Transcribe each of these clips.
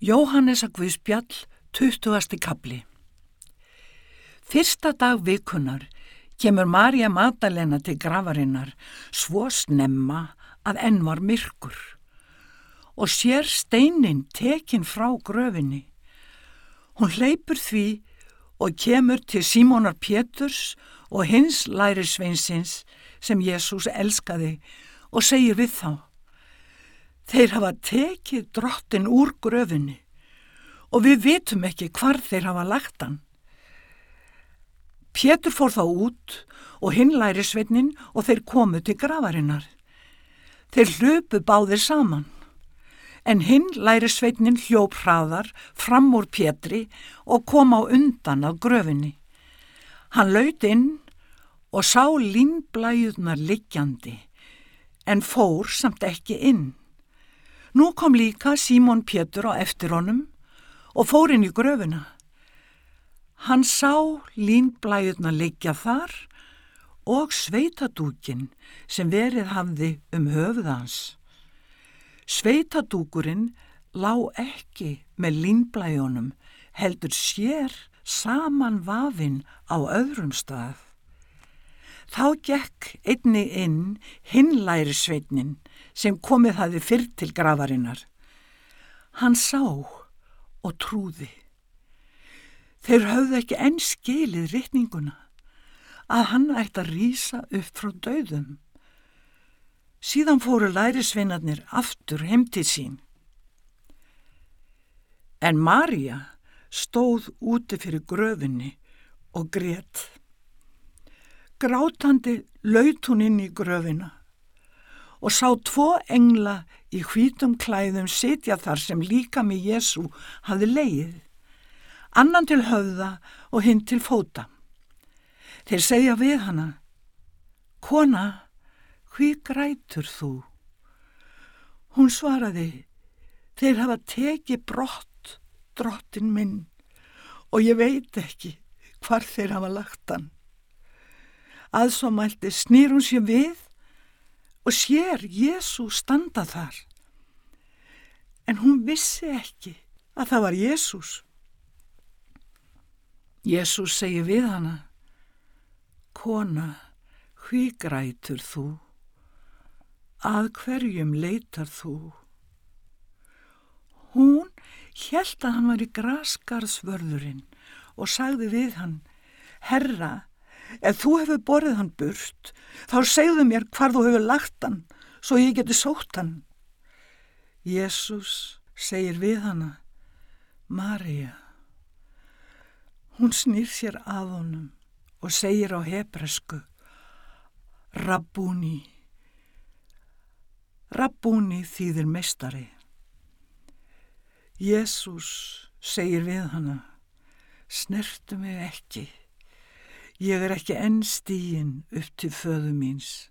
Jóhannes að Guðspjall, 20. kapli Fyrsta dag vikunar kemur Marja Magdalena til gravarinnar svo snemma að enn var myrkur og sér steinin tekin frá gröfinni. Hún hleypur því og kemur til Símónar Péturs og hins lærisveinsins sem Jésús elskaði og segir við þá. Þeir hafa tekið drottin úr gröfinni og við vitum ekki hvar þeir hafa lagt hann. Pétur fór þá út og hinn læri sveitnin og þeir komu til gravarinnar. Þeir hlöpu báðir saman. En hinn læri sveitnin hljóp hraðar fram úr Pétri og kom á undan af gröfinni. Hann laut inn og sá línblæjurnar liggjandi en fór samt ekki inn. Nú kom líka Símón Pétur á eftir honum og fór inn í gröfina. Hann sá línblæjurna liggja þar og sveitadúkin sem verið hafði um höfuðans. Sveitadúkurinn lá ekki með línblæjunum, heldur sér saman vafinn á öðrum stað. Þá gekk einni inn hinlæri sveitnin sem komið hafi fyrr til gravarinnar. Hann sá og trúði. Þeir höfðu ekki enn skilið rittninguna að hann ætti að rýsa upp frá döðum. Síðan fóru lærisveinarnir aftur heim til sín. En Marja stóð úti fyrir gröfinni og grétt. Grátandi laut hún inn í gröfina og sá tvo engla í hvítum klæðum sitja þar sem líka með Jésu hafi leið, annan til höfða og hinn til fóta. Þeir segja við hana, Kona, hví grætur þú? Hún svaraði, þeir hafa tekið brott, drottin minn, og ég veit ekki hvar þeir hafa lagt hann. Aðsomælti snýr hún sér við og sér Jésu standa þar. En hún vissi ekki að það var Jésús. Jésús segi við hana, Kona, hví grætur þú? Að hverjum leitar þú? Hún held að hann var í grasgarðsvörðurinn og sagði við hann, Herra, ef þú hefur borðið hann burt, þá segðu mér hvar þú hefur lagt hann, svo ég geti sótt hann. Jésús segir við hana, Marja. Hún snýr sér að honum og segir á hebresku, Rabbúni. Rabbúni þýðir mestari. Jésús segir við hana, snertu mig ekki. Ég er ekki enn stíin upp til föðu míns.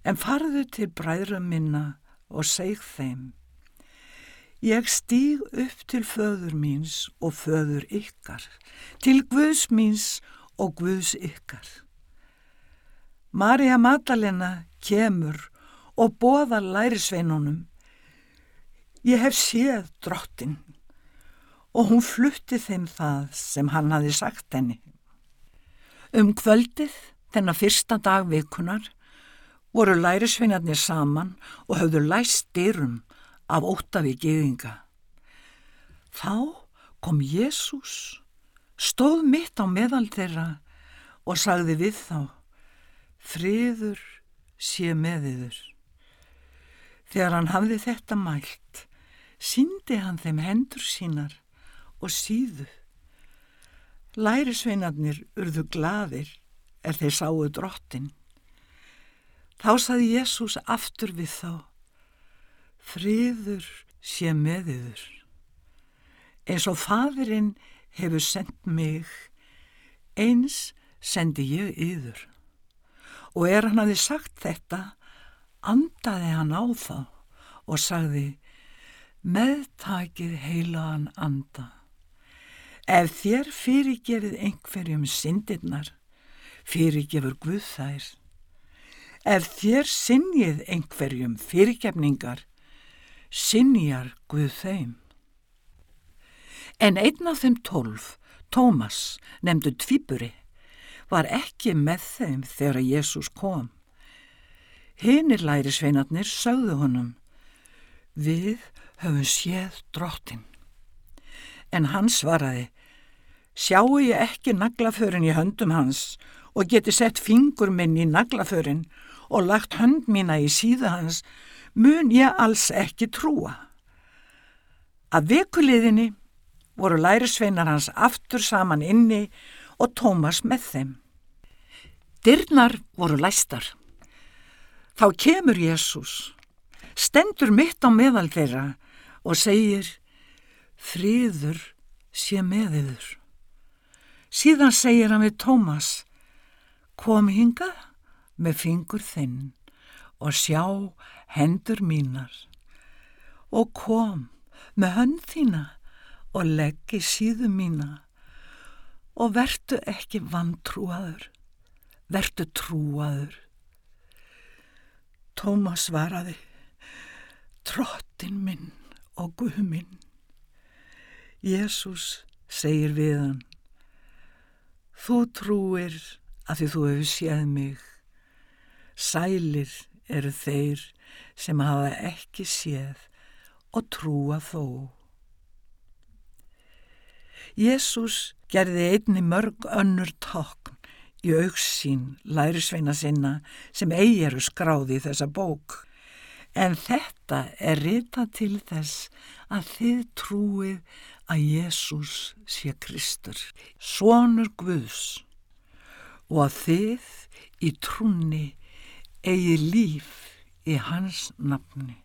En farðu til bræðra minna og seg þeim. Ég stíg upp til föður míns og föður ykkar, til Guðs míns og Guðs ykkar. Marja Magdalena kemur og boðar lærisveinunum. Ég hef séð drottin og hún flutti þeim það sem hann hafi sagt henni. Um kvöldið, þennan fyrsta dag vikunar, voru lærisveinarnir saman og höfðu læst dyrum af óttafi geðinga. Þá kom Jésús, stóð mitt á meðal þeirra og sagði við þá, friður sé meðiður. Þegar hann hafði þetta mælt, síndi hann þeim hendur sínar og síðu. Lærisveinarnir urðu gladir er þeir sáu drottin. Þá saði Jésús aftur við þá, friður sé meðiður. Eins og fadurinn hefur sendt mig, eins sendi ég yður. Og er hann hafi sagt þetta, andaði hann á þá og sagði, meðtakið heilaðan anda. Ef þér fyrirgerið einhverjum syndirnar, fyrirgefur Guð þær. Ef þér sinjið einhverjum fyrirgefningar, sinjar Guð þeim. En einn af þeim tólf, Tómas, nefndu tvíburi, var ekki með þeim þegar Jésús kom. Hinnir lærisveinarnir sögðu honum, við höfum séð drottin. En hann svaraði, sjáu ég ekki naglaförin í höndum hans og geti sett fingur minn í naglaförin og lagt hönd mína í síðu hans, mun ég alls ekki trúa. Að vekuliðinni voru lærisveinar hans aftur saman inni og Tómas með þeim. Dyrnar voru læstar. Þá kemur Jésús, stendur mitt á meðal þeirra og segir, fríður sé með yður. Síðan segir hann við Tómas, kom hinga með fingur þinn og sjá hendur mínar og kom með hönd þína og leggi síðu mína og vertu ekki vantrúaður, vertu trúaður. Tómas svaraði, trottin minn og guð minn. Jésús segir við hann, þú trúir að því þú hefur séð mig. Sælir eru þeir sem hafa ekki séð og trúa þó. Jésús gerði einni mörg önnur tókn í auksín lærisveina sinna sem eigi eru skráði í þessa bók. En þetta er rita til þess að þið trúið að Jésús sé Kristur, svonur Guðs og að þið í trúni eigi líf í hans nafni.